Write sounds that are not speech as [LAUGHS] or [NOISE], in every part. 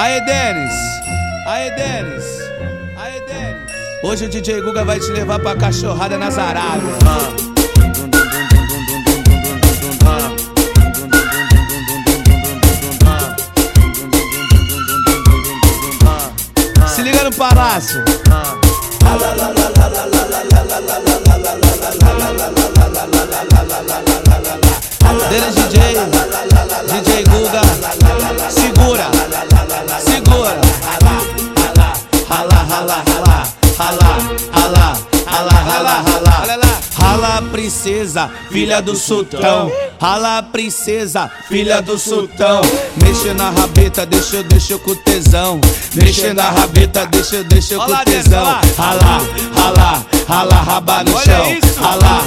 Aê, Denis! Aê, Denis! Aê, Denis! Hoje o DJ Guga vai te levar pra cachorrada nas Arábias. Se liga no palácio. Denis DJ, DJ Guga, rala, rala, rala, rala, rala, rala, rala. Princesa, filha do sultão. Rala, princesa, filha do sultão. Mexe na rabeta, deixa eu, deixa eu com tesão. Mexe na rabeta, deixa eu, deixa eu com tesão. Rala, rala, rala, raba no chão. Rala,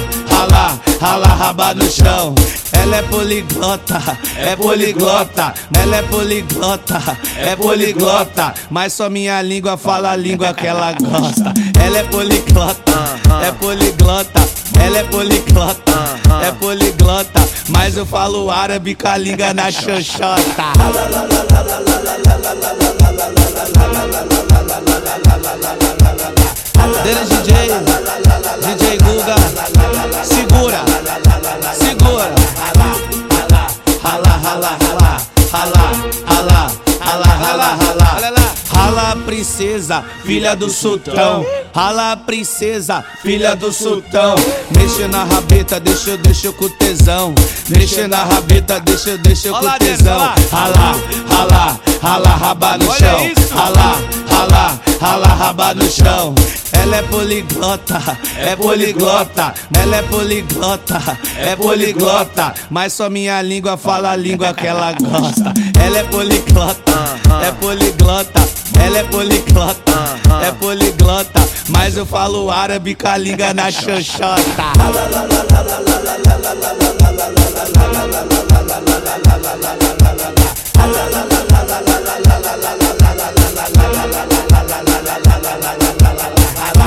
rala, raba no chão. Ela é poliglota, é poliglota, ela é poliglota, é poliglota, mas só minha língua fala a língua que ela [LAUGHS] gosta. Ela é poliglota, é poliglota, ela é poliglota, é poliglota, mas eu falo árabe com a língua na [LAUGHS] xoxota. DJ, Rala, rala, rala, rala, rala, rala, rala, rala. Princesa, filha do sultão. Rala, princesa, filha do sultão. Mexe na rabeta, deixa eu, deixa eu com tesão. Mexe na rabeta, deixa eu, deixa eu com tesão. Rala, rala, rala, raba no chão. Rala, rala, rala, raba no chão. Ela é poliglota, é poliglota, ela é poliglota, é poliglota, mas só minha língua fala a língua que ela gosta. [LAUGHS] Ela é poliglota, é poliglota, ela é poliglota, é poliglota, mas eu falo árabe com a língua na [LAUGHS] xoxota. la la la la la la